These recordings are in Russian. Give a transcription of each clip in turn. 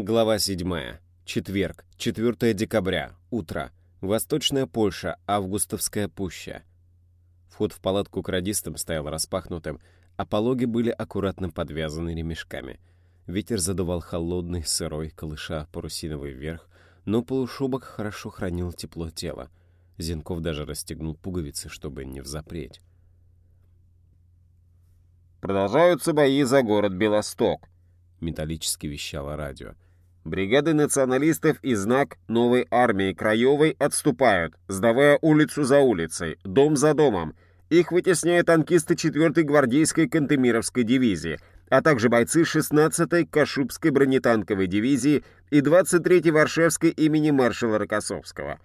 Глава 7. Четверг, 4 декабря, утро. Восточная Польша, Августовская пуща. Вход в палатку к радистам стоял распахнутым, а пологи были аккуратно подвязаны ремешками. Ветер задувал холодный, сырой, колыша парусиновый вверх, но полушубок хорошо хранил тепло тела. Зенков даже расстегнул пуговицы, чтобы не взапреть. «Продолжаются бои за город Белосток», — металлически вещало радио. Бригады националистов и знак новой армии Краевой отступают, сдавая улицу за улицей, дом за домом. Их вытесняют танкисты 4-й гвардейской Кантемировской дивизии, а также бойцы 16-й Кашубской бронетанковой дивизии и 23-й Варшевской имени маршала Рокоссовского.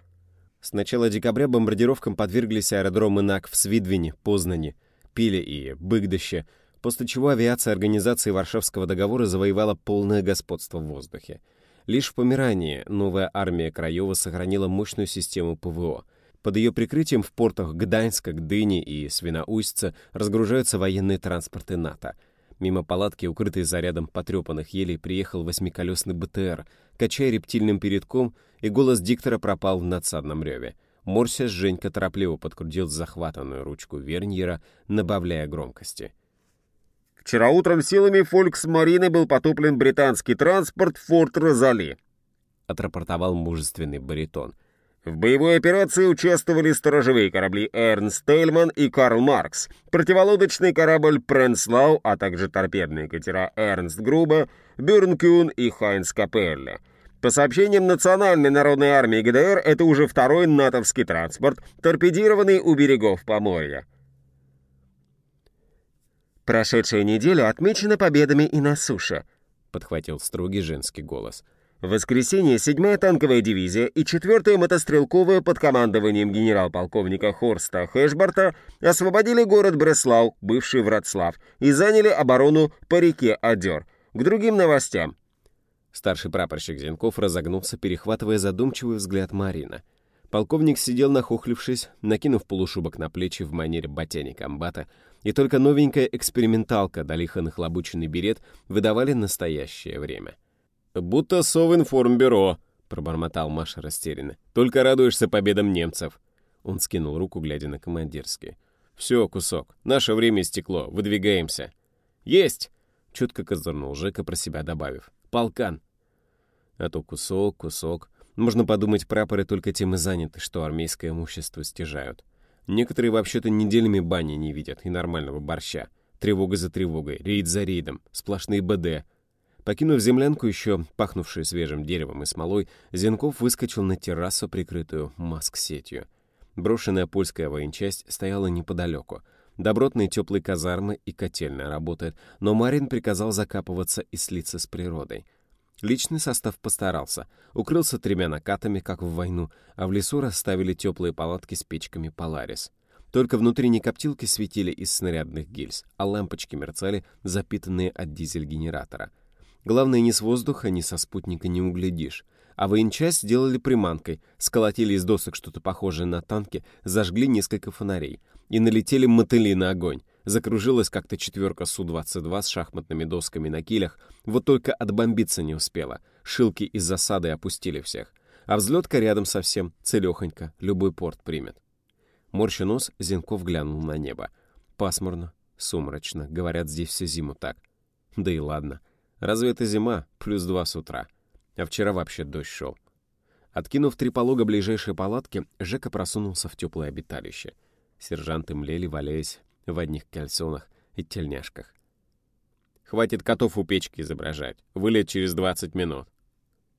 С начала декабря бомбардировкам подверглись аэродромы НАК в Свидвине, Познане, Пиле и Быгдыще, после чего авиация Организации Варшавского договора завоевала полное господство в воздухе. Лишь в Померании новая армия Краева сохранила мощную систему ПВО. Под ее прикрытием в портах Гданьска, Гдыни и Свиноустьца разгружаются военные транспорты НАТО. Мимо палатки, укрытой зарядом потрепанных елей, приехал восьмиколесный БТР, качая рептильным передком, и голос диктора пропал в надсадном реве. Морся Женька торопливо подкрутил захватанную ручку Верньера, набавляя громкости. Вчера утром силами Фольксмарины был потоплен британский транспорт «Форт Розали», — отрапортовал мужественный баритон. В боевой операции участвовали сторожевые корабли «Эрнст Тельман» и «Карл Маркс», противолодочный корабль «Пренслау», а также торпедные катера «Эрнст Груба», «Бюрнкюн» и «Хайнс Капелле». По сообщениям Национальной народной армии ГДР, это уже второй натовский транспорт, торпедированный у берегов Поморья. «Прошедшая неделя отмечена победами и на суше», — подхватил строгий женский голос. В воскресенье 7-я танковая дивизия и 4-я мотострелковая под командованием генерал-полковника Хорста Хэшбарта освободили город Бреслау, бывший Вратслав, и заняли оборону по реке Одер. К другим новостям. Старший прапорщик Зенков разогнулся, перехватывая задумчивый взгляд Марина. Полковник сидел нахохлившись, накинув полушубок на плечи в манере ботяни комбата, и только новенькая эксперименталка да лихо нахлобученный берет выдавали настоящее время. «Будто Совинформбюро», — пробормотал Маша растерянно. «Только радуешься победам немцев». Он скинул руку, глядя на командирский. «Все, кусок, наше время истекло, выдвигаемся». «Есть!» — чутко козырнул Жека, про себя добавив. «Полкан!» А то кусок, кусок. Можно подумать, прапоры только тем и заняты, что армейское имущество стяжают. Некоторые вообще-то неделями бани не видят и нормального борща. Тревога за тревогой, рейд за рейдом, сплошные БД. Покинув землянку, еще пахнувшую свежим деревом и смолой, Зенков выскочил на террасу, прикрытую маск-сетью. Брошенная польская военчасть стояла неподалеку. Добротные теплые казармы и котельная работают, но Марин приказал закапываться и слиться с природой. Личный состав постарался. Укрылся тремя накатами, как в войну, а в лесу расставили теплые палатки с печками «Поларис». Только внутренние коптилки светили из снарядных гильз, а лампочки мерцали, запитанные от дизель-генератора. Главное, ни с воздуха, ни со спутника не углядишь. А военчасть сделали приманкой, сколотили из досок что-то похожее на танки, зажгли несколько фонарей. И налетели мотыли на огонь. Закружилась как-то четверка Су-22 с шахматными досками на килях, вот только отбомбиться не успела. Шилки из засады опустили всех. А взлетка рядом совсем, целехонько, любой порт примет. Морща нос, Зенков глянул на небо. Пасмурно, сумрачно, говорят, здесь всю зиму так. Да и ладно. Разве это зима? Плюс два с утра. А вчера вообще дождь шел. Откинув три полога ближайшей палатки, Жека просунулся в теплое обиталище. Сержанты млели, валяясь в одних кальсонах и тельняшках. «Хватит котов у печки изображать. Вылет через 20 минут».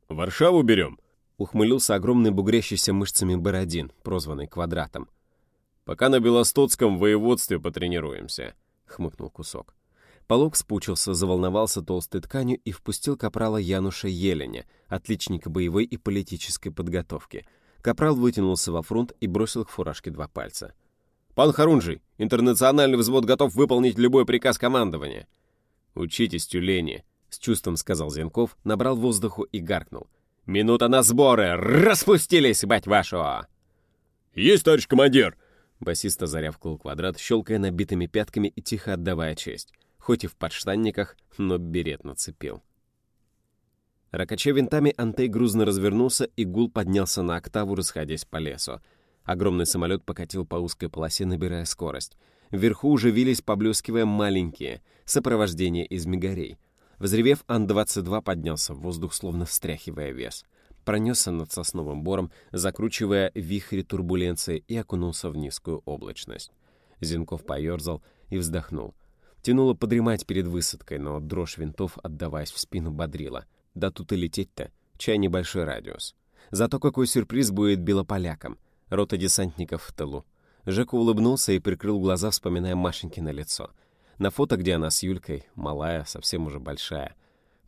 «Варшаву берем?» — ухмылился огромный бугрящийся мышцами Бородин, прозванный Квадратом. «Пока на Белостоцком воеводстве потренируемся», — хмыкнул кусок. Полок спучился, заволновался толстой тканью и впустил капрала Януша Еленя, отличника боевой и политической подготовки. Капрал вытянулся во фронт и бросил к фуражке два пальца. «Пан Харунжий, интернациональный взвод готов выполнить любой приказ командования». «Учитесь, тюлени», — с чувством сказал Зенков, набрал воздуху и гаркнул. «Минута на сборы! Распустились, бать вашу!» «Есть, товарищ командир!» Басист зарявкал квадрат, щелкая набитыми пятками и тихо отдавая честь. Хоть и в подштанниках, но берет нацепил. Ракача винтами, Антей грузно развернулся, и гул поднялся на октаву, расходясь по лесу. Огромный самолет покатил по узкой полосе, набирая скорость. Вверху уже вились, поблескивая маленькие, сопровождение из мигарей. Взревев, Ан-22 поднялся в воздух, словно встряхивая вес. Пронесся над сосновым бором, закручивая вихри турбуленции и окунулся в низкую облачность. Зинков поерзал и вздохнул. Тянуло подремать перед высадкой, но дрожь винтов, отдаваясь в спину, бодрила. Да тут и лететь-то, чай небольшой радиус. Зато какой сюрприз будет белополякам. Рота десантников в тылу. Жека улыбнулся и прикрыл глаза, вспоминая Машеньки на лицо. На фото, где она с Юлькой, малая, совсем уже большая.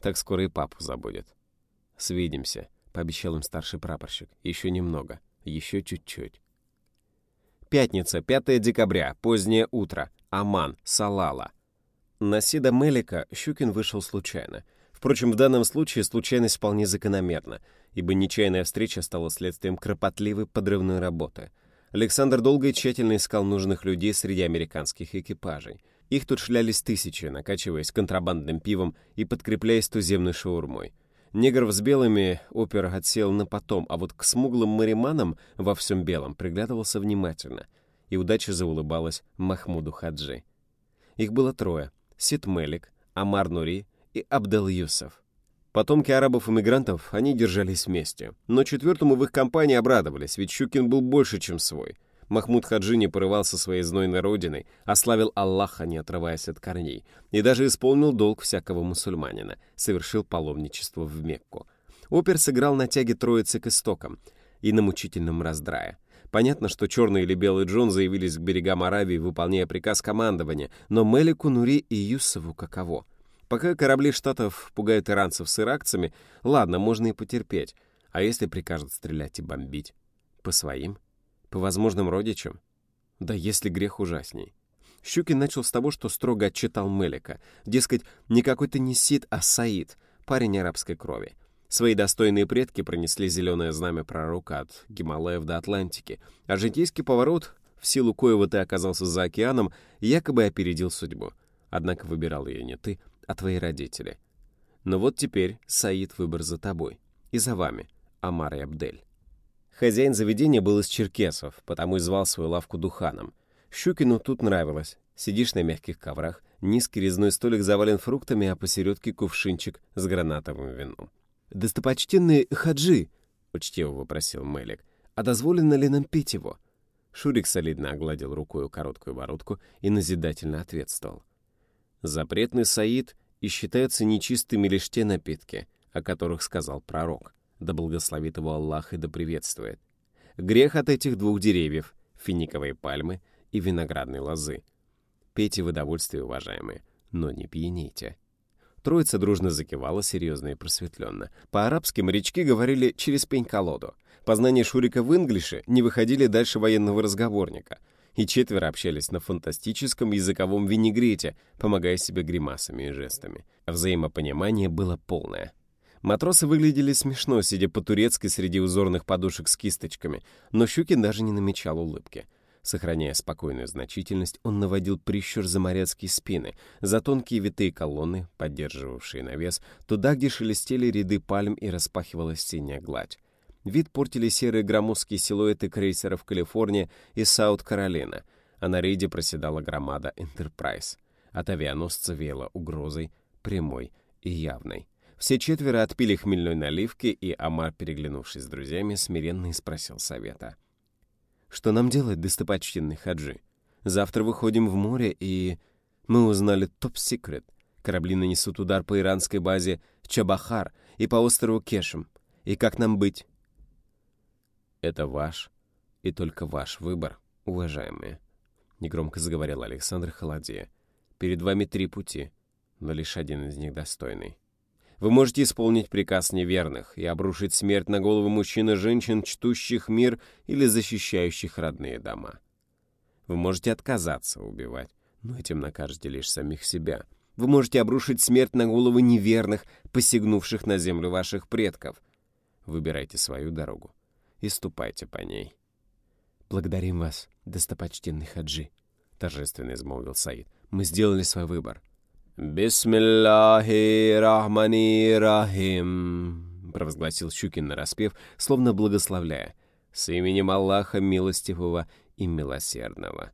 Так скоро и папу забудет. «Свидимся», — пообещал им старший прапорщик. «Еще немного. Еще чуть-чуть». Пятница, 5 декабря, позднее утро. Аман, Салала. На Сида Мелика Щукин вышел случайно. Впрочем, в данном случае случайность вполне закономерна, ибо нечаянная встреча стала следствием кропотливой подрывной работы. Александр долго и тщательно искал нужных людей среди американских экипажей. Их тут шлялись тысячи, накачиваясь контрабандным пивом и подкрепляясь туземной шаурмой. Негров с белыми опер отсел на потом, а вот к смуглым мариманам во всем белом приглядывался внимательно. И удача заулыбалась Махмуду Хаджи. Их было трое — Сид Мелик, Амар Нури и Абдел Юсов. Потомки арабов-иммигрантов, они держались вместе. Но четвертому в их компании обрадовались, ведь Щукин был больше, чем свой. Махмуд Хаджи не порывался своей знойной родиной, а славил Аллаха, не отрываясь от корней, и даже исполнил долг всякого мусульманина, совершил паломничество в Мекку. Опер сыграл на тяге троицы к истокам и на мучительном раздрае. Понятно, что черный или белый Джон заявились к берегам Аравии, выполняя приказ командования, но Мелику, Нури и Юсову каково? Пока корабли Штатов пугают иранцев с иракцами, ладно, можно и потерпеть. А если прикажут стрелять и бомбить? По своим? По возможным родичам? Да если грех ужасней. Щукин начал с того, что строго отчитал Мелика. Дескать, не какой-то не Сид, а Саид, парень арабской крови. Свои достойные предки пронесли зеленое знамя пророка от Гималаев до Атлантики, а житейский поворот, в силу коего ты оказался за океаном, якобы опередил судьбу. Однако выбирал ее не ты, а твои родители. Но вот теперь, Саид, выбор за тобой. И за вами, Амар и Абдель. Хозяин заведения был из черкесов, потому и звал свою лавку Духаном. Щукину тут нравилось. Сидишь на мягких коврах, низкий резной столик завален фруктами, а посередке кувшинчик с гранатовым вином. «Достопочтенный Хаджи!» — учтиво вопросил Мелик. «А дозволено ли нам пить его?» Шурик солидно огладил рукою короткую бородку и назидательно ответствовал. «Запретный Саид и считаются нечистыми лишь те напитки, о которых сказал пророк да благословит его Аллах и да приветствует. Грех от этих двух деревьев — финиковой пальмы и виноградной лозы. Пейте в удовольствие, уважаемые, но не пьяните. Троица дружно закивала, серьезно и просветленно. По-арабски морячки говорили через пень-колоду. Познания Шурика в инглише не выходили дальше военного разговорника, и четверо общались на фантастическом языковом винегрете, помогая себе гримасами и жестами. Взаимопонимание было полное. Матросы выглядели смешно, сидя по-турецки среди узорных подушек с кисточками, но Щукин даже не намечал улыбки. Сохраняя спокойную значительность, он наводил прищур за моряцкие спины, за тонкие витые колонны, поддерживавшие навес, туда, где шелестели ряды пальм и распахивалась синяя гладь. Вид портили серые громоздкие силуэты крейсеров Калифорния и Саут-Каролина, а на рейде проседала громада «Энтерпрайз». От авианосца веяло угрозой, прямой и явной. Все четверо отпили хмельной наливки, и Амар, переглянувшись с друзьями, смиренно спросил совета. «Что нам делать, достопочтенный Хаджи? Завтра выходим в море, и... Мы узнали топ-секрет. Корабли нанесут удар по иранской базе Чабахар и по острову Кешем. И как нам быть?» «Это ваш и только ваш выбор, уважаемые», — негромко заговорил Александр Холодея. «Перед вами три пути, но лишь один из них достойный. Вы можете исполнить приказ неверных и обрушить смерть на головы мужчин и женщин, чтущих мир или защищающих родные дома. Вы можете отказаться убивать, но этим накажете лишь самих себя. Вы можете обрушить смерть на головы неверных, посягнувших на землю ваших предков. Выбирайте свою дорогу и ступайте по ней». «Благодарим вас, достопочтенный хаджи», — торжественно измолвил Саид. «Мы сделали свой выбор». Бисмиллахи рахмани рахим», — провозгласил Щукин нараспев, словно благословляя, «с именем Аллаха милостивого и милосердного».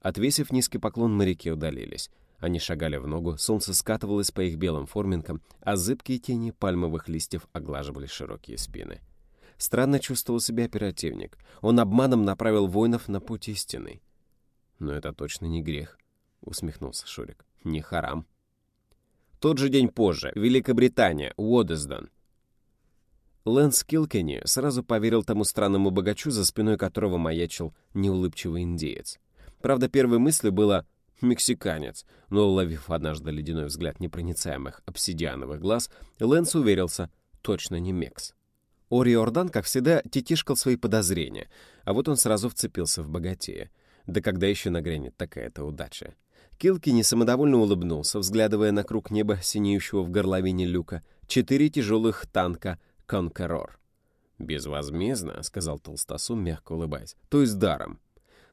Отвесив низкий поклон, моряки удалились. Они шагали в ногу, солнце скатывалось по их белым форминкам, а зыбкие тени пальмовых листьев оглаживали широкие спины. — Странно чувствовал себя оперативник. Он обманом направил воинов на путь истины. «Но это точно не грех», — усмехнулся Шурик. «Не харам». Тот же день позже. Великобритания. Уодесдон. Лэнс Килкенни сразу поверил тому странному богачу, за спиной которого маячил неулыбчивый индеец. Правда, первой мыслью было «мексиканец», но, уловив однажды ледяной взгляд непроницаемых обсидиановых глаз, Лэнс уверился «точно не мекс». Ори Ордан, как всегда, тетёшкал свои подозрения, а вот он сразу вцепился в богатея. Да когда еще нагрянет такая-то удача? Килки самодовольно улыбнулся, взглядывая на круг неба, синеющего в горловине люка, четыре тяжелых танка «Конкорор». «Безвозмездно», — сказал Толстосу, мягко улыбаясь, — «то есть даром».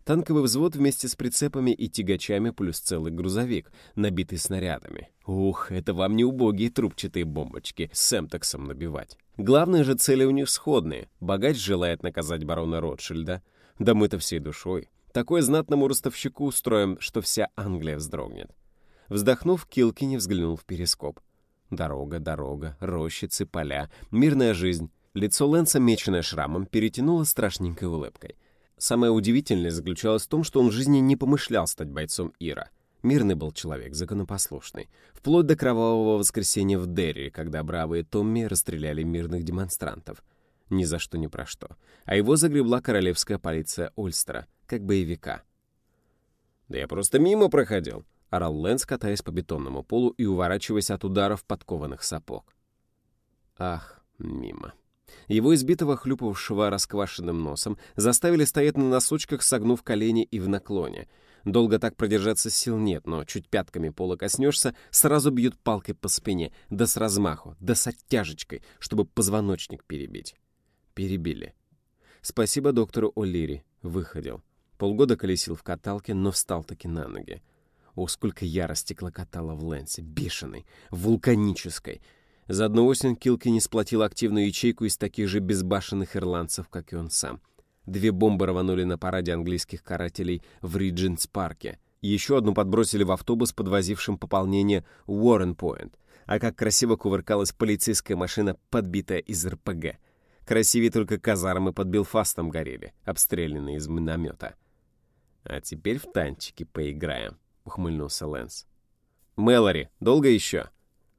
Танковый взвод вместе с прицепами и тягачами плюс целый грузовик, набитый снарядами. Ух, это вам не убогие трубчатые бомбочки с эмтексом набивать. Главные же цели у них сходные. Богач желает наказать барона Ротшильда. Да мы-то всей душой. Такой знатному ростовщику устроим, что вся Англия вздрогнет. Вздохнув, Килкини взглянул в перископ. Дорога, дорога, рощицы, поля, мирная жизнь. Лицо Лэнса, меченное шрамом, перетянуло страшненькой улыбкой. Самое удивительное заключалось в том, что он в жизни не помышлял стать бойцом Ира. Мирный был человек, законопослушный. Вплоть до кровавого воскресенья в Дерри, когда бравые Томми расстреляли мирных демонстрантов. Ни за что ни про что. А его загребла королевская полиция Ольстера, как боевика. «Да я просто мимо проходил», — орал Лэнс, катаясь по бетонному полу и уворачиваясь от ударов подкованных сапог. Ах, мимо. Его избитого, хлюпавшего расквашенным носом, заставили стоять на носочках, согнув колени и в наклоне — Долго так продержаться сил нет, но чуть пятками пола коснешься, сразу бьют палкой по спине, да с размаху, да с оттяжечкой, чтобы позвоночник перебить. Перебили. Спасибо доктору О'Лири. Выходил. Полгода колесил в каталке, но встал таки на ноги. О, сколько ярости клокотало в Лэнсе. Бешеной, вулканической. За одну осень Килки не сплотил активную ячейку из таких же безбашенных ирландцев, как и он сам. Две бомбы рванули на параде английских карателей в Ридженс-парке. Еще одну подбросили в автобус, подвозившим пополнение Уоррен-Пойнт. А как красиво кувыркалась полицейская машина, подбитая из РПГ. Красивее только казармы под Белфастом горели, обстрелянные из миномета. «А теперь в танчики поиграем», — ухмыльнулся Лэнс. «Мэлори, долго еще?»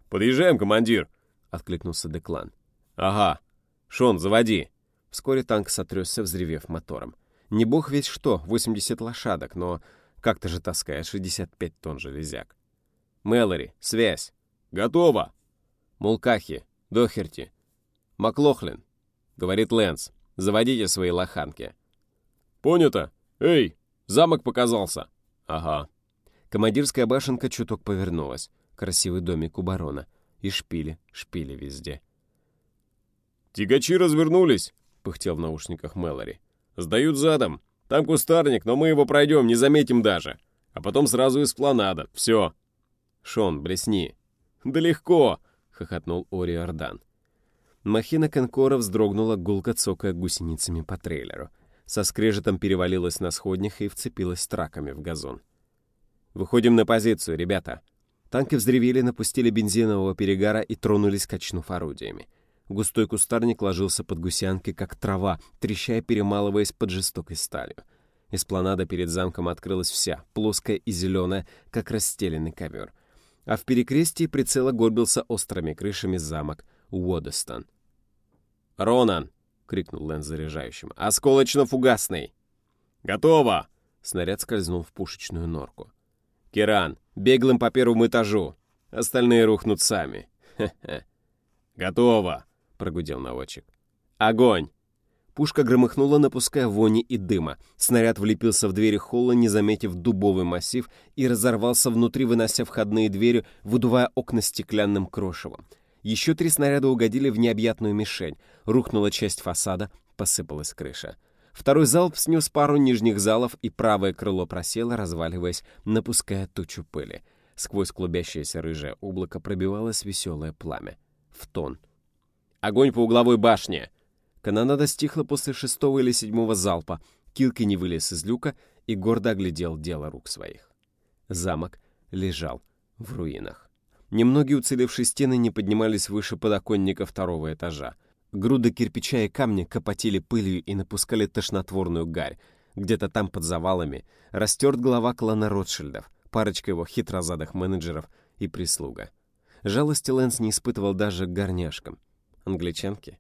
«Подъезжаем, командир», — откликнулся Деклан. «Ага. Шон, заводи». Вскоре танк сотрясся, взревев мотором. Не бог весь что, 80 лошадок, но как-то же таскает 65 тонн железяк. Мэлори, связь. Готово. Мулкахи, Дохерти. Маклохлин, говорит Лэнс. Заводите свои лоханки. Понято. Эй, замок показался. Ага. Командирская башенка чуток повернулась. Красивый домик у барона. И шпили, шпили везде. «Тягачи развернулись!» — пыхтел в наушниках Мэлори. «Сдают задом. Там кустарник, но мы его пройдем, не заметим даже. А потом сразу из планада. Все». «Шон, блесни». «Да легко!» — хохотнул Ори Ордан. Махина Конкора вздрогнула, гулко цокая гусеницами по трейлеру. Со скрежетом перевалилась на сходнях и вцепилась траками в газон. «Выходим на позицию, ребята!» Танки взревели, напустили бензинового перегара и тронулись, качнув орудиями. Густой кустарник ложился под гусянкой, как трава, трещая, перемалываясь под жестокой сталью. Эспланада перед замком открылась вся, плоская и зеленая, как расстеленный ковер. А в перекрестии прицела горбился острыми крышами замок Уодестон. «Ронан!» — крикнул Лэн заряжающим. «Осколочно-фугасный!» «Готово!» — снаряд скользнул в пушечную норку. «Киран, беглым по первому этажу! Остальные рухнут сами!» «Хе-хе!» «Готово!» Прогудел наводчик. «Огонь!» Пушка громыхнула, напуская вони и дыма. Снаряд влепился в двери холла, не заметив дубовый массив, и разорвался внутри, вынося входные двери, выдувая окна стеклянным крошевом. Еще три снаряда угодили в необъятную мишень. Рухнула часть фасада, посыпалась крыша. Второй залп снес пару нижних залов, и правое крыло просело, разваливаясь, напуская тучу пыли. Сквозь клубящееся рыжее облако пробивалось веселое пламя. В тон — Огонь по угловой башне!» Канонада стихла после шестого или седьмого залпа. Килки не вылез из люка и гордо оглядел дело рук своих. Замок лежал в руинах. Немногие уцелевшие стены не поднимались выше подоконника второго этажа. Груды кирпича и камня копотили пылью и напускали тошнотворную гарь. Где-то там под завалами растерт глава клана Ротшильдов, парочка его хитрозадых менеджеров и прислуга. Жалости Лэнс не испытывал даже к горняшкам. Англичанки?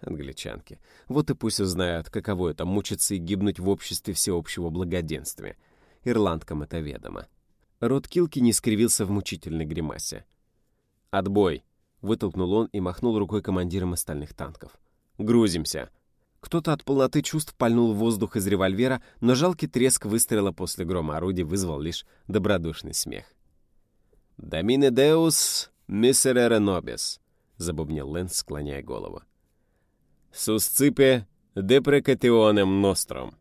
Англичанки. Вот и пусть узнают, каково это мучиться и гибнуть в обществе всеобщего благоденствия. Ирландкам это ведомо. Рот Килки не скривился в мучительной гримасе. «Отбой!» — вытолкнул он и махнул рукой командиром остальных танков. «Грузимся!» Кто-то от полноты чувств пальнул воздух из револьвера, но жалкий треск выстрела после грома орудий вызвал лишь добродушный смех. «Домине деус миссерере нобис», — забубнил Лэнс, склоняя голову. «Сусципе депрекатионем ностром».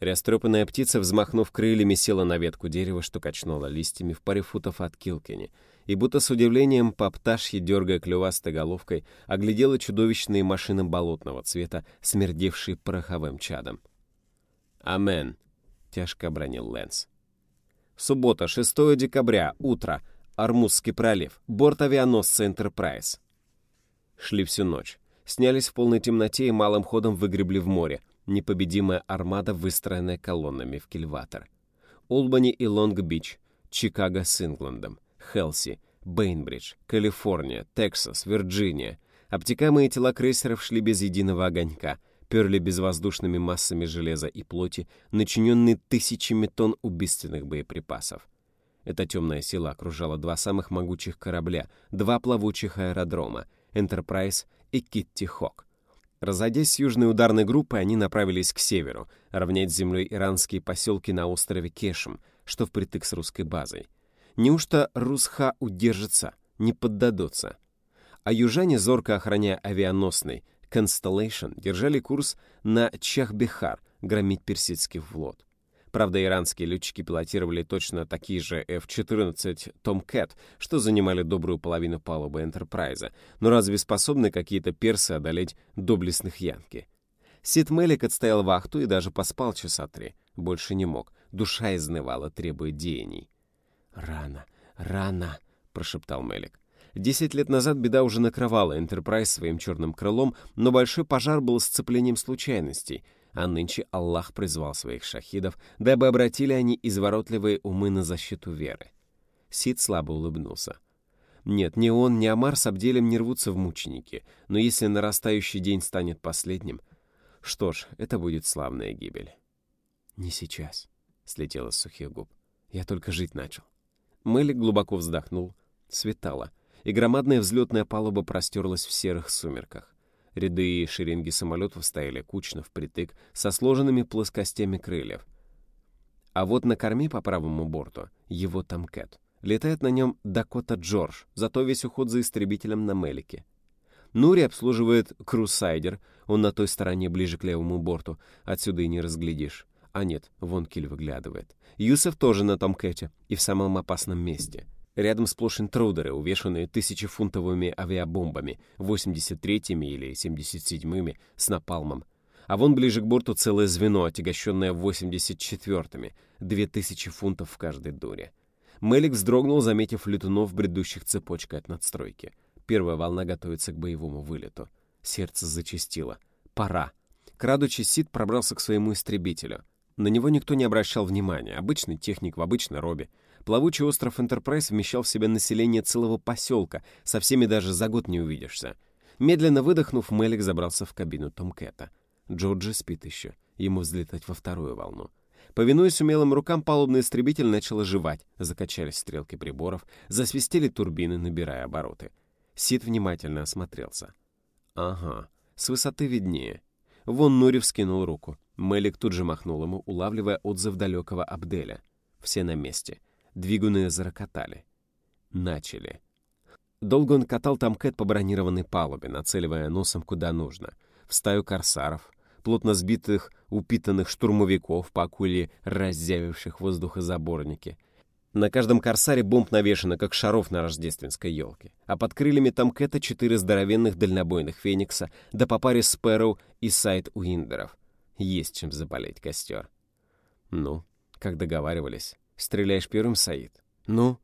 Растрепанная птица, взмахнув крыльями, села на ветку дерева, что качнула листьями в паре футов от Килкини, и будто с удивлением по пташье, дергая клювастой головкой, оглядела чудовищные машины болотного цвета, смердевшие пороховым чадом. «Амен», — тяжко обронил Лэнс. Суббота, 6 декабря, утро, Армузский пролив, борт авианосца «Энтерпрайз». Шли всю ночь. Снялись в полной темноте и малым ходом выгребли в море, непобедимая армада, выстроенная колоннами в кильватор. Олбани и Лонг-Бич, Чикаго с Ингландом, Хелси, Бейнбридж, Калифорния, Тексас, Вирджиния. Обтекаемые тела крейсеров шли без единого огонька, перли безвоздушными массами железа и плоти, начиненные тысячами тонн убийственных боеприпасов. Эта темная сила окружала два самых могучих корабля, два плавучих аэродрома — «Энтерпрайз» и «Китти Хок». Разойдясь с южной ударной группы, они направились к северу, равнять землей иранские поселки на острове Кешем, что впритык с русской базой. Неужто Русха удержится, не поддадутся? А южане, зорко охраняя авианосный Constellation, держали курс на Чахбехар, громить персидский флот. Правда, иранские летчики пилотировали точно такие же F-14 Tomcat, что занимали добрую половину палубы Энтерпрайза. Но разве способны какие-то персы одолеть доблестных янки? Сид Мелик отстоял вахту и даже поспал часа три. Больше не мог. Душа изнывала, требуя деяний. «Рано, рано», — прошептал Мелик. Десять лет назад беда уже накрывала Энтерпрайз своим черным крылом, но большой пожар был сцеплением случайностей — а нынче Аллах призвал своих шахидов, дабы обратили они изворотливые умы на защиту веры. Сид слабо улыбнулся. Нет, ни он, ни Амар с Абделем не рвутся в мученики, но если нарастающий день станет последним, что ж, это будет славная гибель. «Не сейчас», — слетело с сухих губ. «Я только жить начал». Мэлик глубоко вздохнул. Светало, и громадная взлетная палуба простерлась в серых сумерках. Ряды и шеренги самолетов стояли кучно впритык со сложенными плоскостями крыльев. А вот на корме по правому борту его Тамкет. Летает на нем Дакота Джордж, зато весь уход за истребителем на Мелике. Нури обслуживает Крусайдер, он на той стороне ближе к левому борту, отсюда и не разглядишь. А нет, вон киль выглядывает. Юсеф тоже на Томкете и в самом опасном месте — Рядом сплошь интрудеры, увешанные тысячефунтовыми авиабомбами, 83-ми или 77-ми с напалмом. А вон ближе к борту целое звено, отягощенное 84-ми, 2000 фунтов в каждой дуре. Мелик вздрогнул, заметив летунов, бредущих цепочкой от надстройки. Первая волна готовится к боевому вылету. Сердце зачастило. Пора. Крадучий Сид пробрался к своему истребителю. На него никто не обращал внимания. Обычный техник в обычной робе. Плавучий остров Энтерпрайз вмещал в себя население целого поселка, со всеми даже за год не увидишься. Медленно выдохнув, Мелик забрался в кабину Томкета. Джорджи спит еще, ему взлетать во вторую волну. Повинуясь умелым рукам, палубный истребитель начал оживать, закачались стрелки приборов, засвистели турбины, набирая обороты. Сид внимательно осмотрелся. Ага, с высоты виднее. Вон Нури вскинул руку. Мелик тут же махнул ему, улавливая отзыв далекого Абделя. Все на месте. Двигуны зарокотали. Начали. Долго он катал там Кэт по бронированной палубе, нацеливая носом куда нужно. В стаю корсаров, плотно сбитых, упитанных штурмовиков, по акуле раззявивших воздухозаборники. На каждом корсаре бомб навешано, как шаров на рождественской елке. А под крыльями Томкета четыре здоровенных дальнобойных Феникса, да по паре Спэроу и Сайт Уиндеров. Есть чем запалить костер. Ну, как договаривались. Стреляешь первым, Саид? Ну?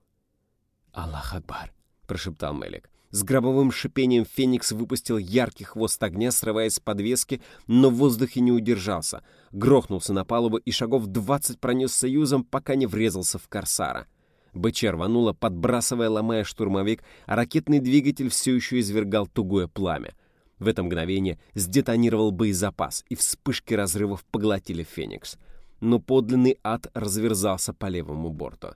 Аллах Акбар, прошептал Мелик. С гробовым шипением Феникс выпустил яркий хвост огня, срываясь с подвески, но в воздухе не удержался. Грохнулся на палубу и шагов двадцать пронесся юзом, пока не врезался в корсара. БЧ рвануло, подбрасывая, ломая штурмовик, а ракетный двигатель все еще извергал тугое пламя. В это мгновение сдетонировал боезапас, и вспышки разрывов поглотили «Феникс». Но подлинный ад разверзался по левому борту.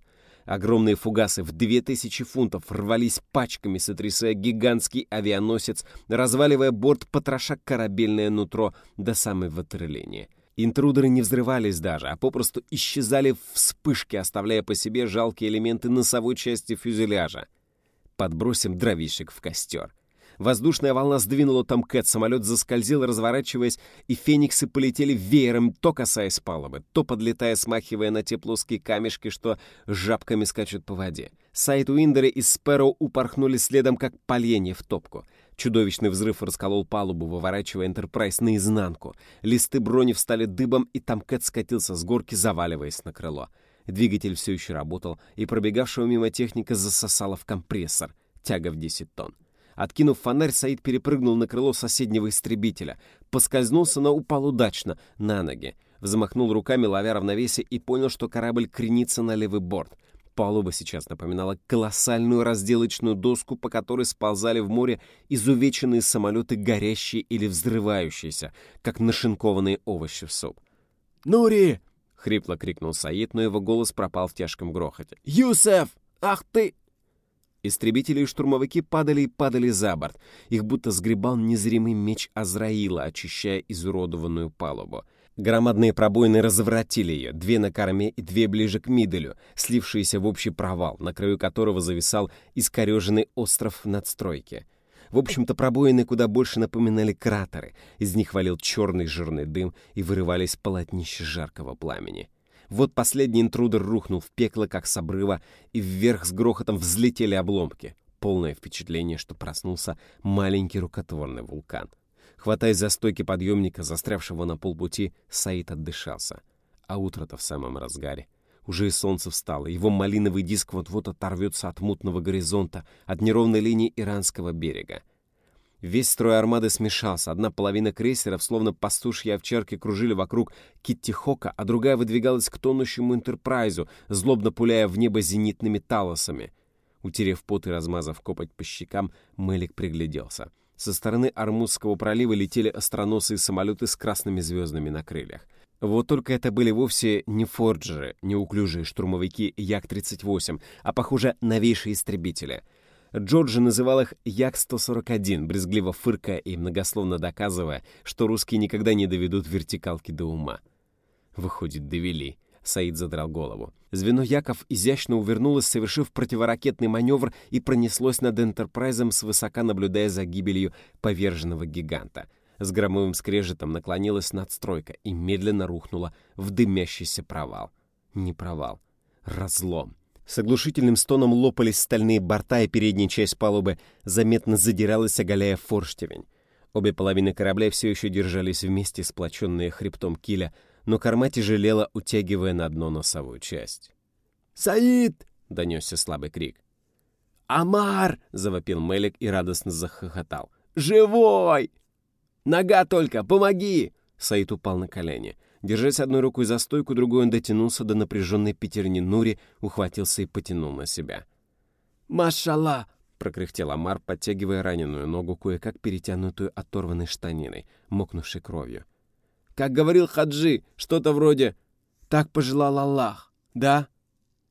Огромные фугасы в 2000 фунтов рвались пачками, сотрясая гигантский авианосец, разваливая борт, потроша корабельное нутро до самой ватерлинии. Интрудеры не взрывались даже, а попросту исчезали в вспышке, оставляя по себе жалкие элементы носовой части фюзеляжа. Подбросим дровишек в костер. Воздушная волна сдвинула там Кэт, самолет заскользил, разворачиваясь, и фениксы полетели веером, то касаясь палубы, то подлетая, смахивая на те плоские камешки, что жабками скачут по воде. Сайт Уиндеры и Спэроу упорхнули следом, как поленья в топку. Чудовищный взрыв расколол палубу, выворачивая Энтерпрайз наизнанку. Листы брони встали дыбом, и там Кэт скатился с горки, заваливаясь на крыло. Двигатель все еще работал, и пробегавшего мимо техника засосало в компрессор. Тяга в 10 тонн. Откинув фонарь, Саид перепрыгнул на крыло соседнего истребителя. Поскользнулся, но упал удачно, на ноги. Взмахнул руками, ловя равновесие, и понял, что корабль кренится на левый борт. Палуба сейчас напоминала колоссальную разделочную доску, по которой сползали в море изувеченные самолеты, горящие или взрывающиеся, как нашинкованные овощи в суп. «Нури!» — хрипло крикнул Саид, но его голос пропал в тяжком грохоте. «Юсеф! Ах ты!» Истребители и штурмовики падали и падали за борт. Их будто сгребал незримый меч Азраила, очищая изуродованную палубу. Громадные пробоины разворотили ее, две на корме и две ближе к миделю, слившиеся в общий провал, на краю которого зависал искореженный остров надстройки. В общем-то, пробоины куда больше напоминали кратеры. Из них валил черный жирный дым и вырывались полотнища жаркого пламени. Вот последний интрудер рухнул в пекло, как с обрыва, и вверх с грохотом взлетели обломки. Полное впечатление, что проснулся маленький рукотворный вулкан. Хватаясь за стойки подъемника, застрявшего на полпути, Саид отдышался. А утро-то в самом разгаре. Уже и солнце встало, его малиновый диск вот-вот оторвется от мутного горизонта, от неровной линии иранского берега. Весь строй армады смешался. Одна половина крейсеров, словно пастушьи овчарки, кружили вокруг Китти Хока, а другая выдвигалась к тонущему Энтерпрайзу, злобно пуляя в небо зенитными талосами. Утерев пот и размазав копоть по щекам, Мелик пригляделся. Со стороны Армузского пролива летели остроносые самолеты с красными звездами на крыльях. Вот только это были вовсе не форджеры, неуклюжие штурмовики Як-38, а, похоже, новейшие истребители — Джорджи называл их Як-141, брезгливо фыркая и многословно доказывая, что русские никогда не доведут вертикалки до ума. Выходит, довели. Саид задрал голову. Звено Яков изящно увернулось, совершив противоракетный маневр и пронеслось над Энтерпрайзом, свысока наблюдая за гибелью поверженного гиганта. С громовым скрежетом наклонилась надстройка и медленно рухнула в дымящийся провал. Не провал. Разлом. С оглушительным стоном лопались стальные борта, и передняя часть палубы заметно задиралась, оголяя форштевень. Обе половины корабля все еще держались вместе, сплоченные хребтом киля, но корма тяжелела, утягивая на дно носовую часть. «Саид!» — донесся слабый крик. «Амар!» — завопил Мелик и радостно захохотал. «Живой! Нога только, помоги!» Саид упал на колени. Держась одной рукой за стойку, другой он дотянулся до напряженной пятерни Нури, ухватился и потянул на себя. «Машалла!» — прокряхтел Амар, подтягивая раненую ногу, кое-как перетянутую оторванной штаниной, мокнувшей кровью. «Как говорил Хаджи, что-то вроде «Так пожелал Аллах», да?»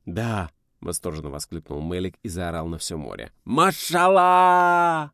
«Да!» — восторженно воскликнул Мелик и заорал на все море. «Машалла!»